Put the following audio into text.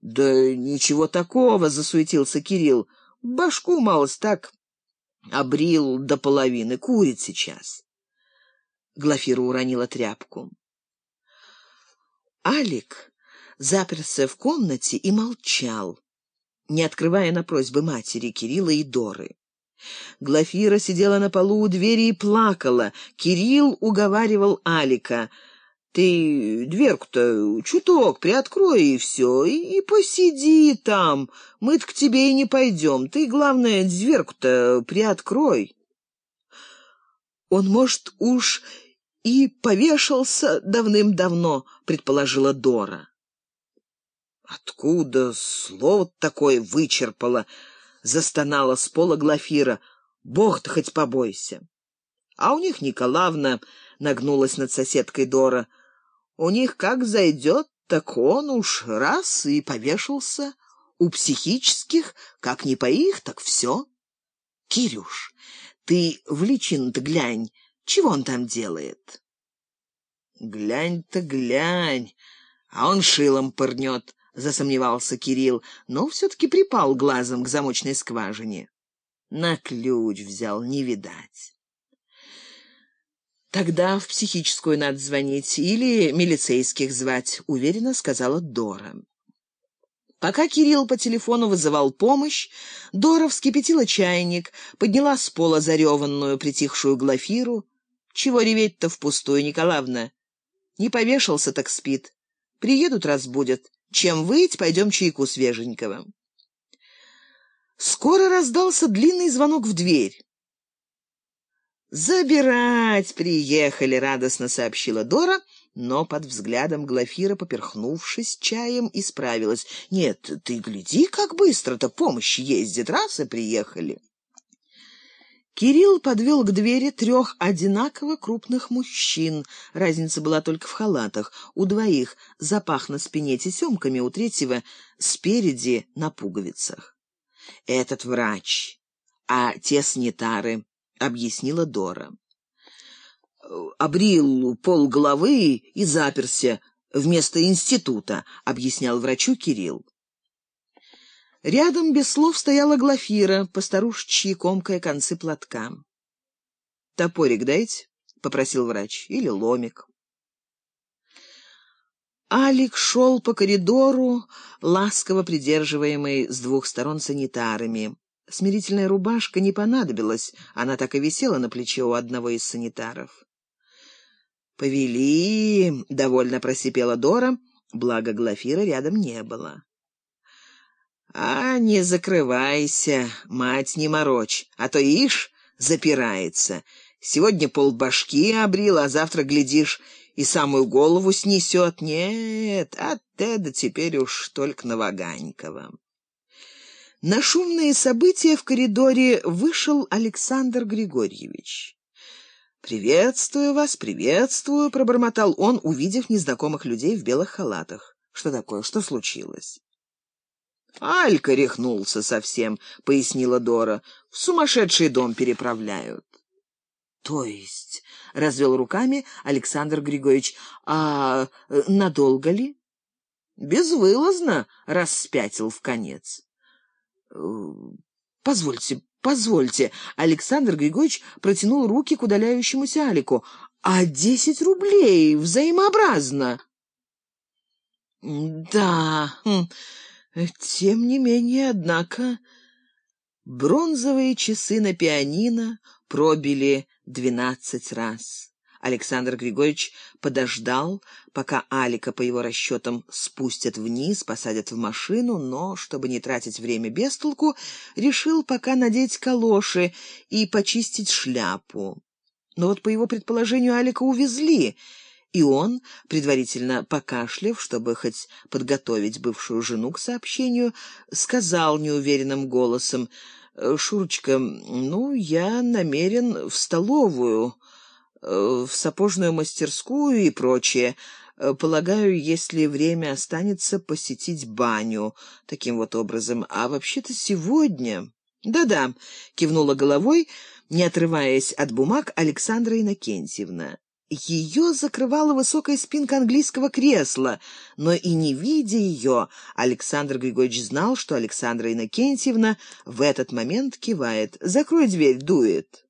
Да ничего такого, засуетился Кирилл. Башку малость так обрил до половины, курит сейчас. Глафира уронила тряпку. Алик заперся в комнате и молчал, не открывая на просьбы матери Кирилла и Доры. Глафира сидела на полу у двери и плакала. Кирилл уговаривал Алика. «Ты дверку-то чуток приоткрой, и все, и, и посиди там. Мы-то к тебе и не пойдем. Ты, главное, дверку-то приоткрой». «Он, может, уж и повешался давным-давно», — предположила Дора. «Откуда слово такое вычерпало?» — застонала с пола Глафира. «Бог-то хоть побойся!» А у них Николаевна нагнулась над соседкой Дора. «У них как зайдет, так он уж раз и повешался. У психических, как не по их, так все. Кирюш, ты в личину-то глянь, чего он там делает?» «Глянь-то глянь, а он шилом пырнет», — засомневался Кирилл, но все-таки припал глазом к замочной скважине. На ключ взял, не видать. «Тогда в психическую надо звонить или милицейских звать», — уверенно сказала Дора. Пока Кирилл по телефону вызывал помощь, Дора вскипятила чайник, подняла с пола зареванную, притихшую Глафиру. «Чего реветь-то впустую, Николаевна? Не повешался, так спит. Приедут, разбудят. Чем выть, пойдем чайку свеженького. Скоро раздался длинный звонок в дверь. «Забирать приехали», — радостно сообщила Дора, но под взглядом Глафира, поперхнувшись чаем, исправилась. «Нет, ты гляди, как быстро-то помощь ездит, раз и приехали». Кирилл подвел к двери трех одинаково крупных мужчин. Разница была только в халатах. У двоих запах на спине тесемками, у третьего спереди на пуговицах. «Этот врач, а те санитары», — объяснила Дора. «Обрил пол головы и заперся вместо института», — объяснял врачу Кирилл. Рядом без слов стояла Глафира, постарушечьи комкая концы платка. «Топорик дайте», — попросил врач, — «или ломик». Алик шел по коридору, ласково придерживаемый с двух сторон санитарами. Смирительная рубашка не понадобилась, она так и висела на плече у одного из санитаров. «Повели», — довольно просипела Дора, благо Глафира рядом не было. «А не закрывайся, мать не морочь, а то ишь запирается. Сегодня полбашки обрил, а завтра, глядишь, и самую голову снесет. Нет, от Теда теперь уж только Новоганькова». На шумные события в коридоре вышел Александр Григорьевич. «Приветствую вас, приветствую», — пробормотал он, увидев незнакомых людей в белых халатах. «Что такое? Что случилось?» «Алька рехнулся совсем», — пояснила Дора. «В сумасшедший дом переправляют». «То есть...» — развел руками Александр Григорьевич. «А э, надолго ли?» «Безвылазно», — распятил в конец. «Э, «Позвольте, позвольте». Александр Григорьевич протянул руки к удаляющемуся Алику. «А десять рублей взаимообразно?» «Да...» хм, тем не менее, однако, бронзовые часы на пианино пробили двенадцать раз. Александр Григорьевич подождал, пока Алика, по его расчетам, спустят вниз, посадят в машину, но, чтобы не тратить время без толку, решил пока надеть калоши и почистить шляпу. Но вот, по его предположению, Алика увезли — и он, предварительно покашляв, чтобы хоть подготовить бывшую жену к сообщению, сказал неуверенным голосом, «Шурочка, ну, я намерен в столовую, в сапожную мастерскую и прочее. Полагаю, если время останется, посетить баню таким вот образом. А вообще-то сегодня...» «Да-да», — кивнула головой, не отрываясь от бумаг Александра Иннокентьевна. Ее закрывала высокая спинка английского кресла, но и не видя ее, Александр Григорьевич знал, что Александра Иннокентьевна в этот момент кивает. «Закрой дверь, дует».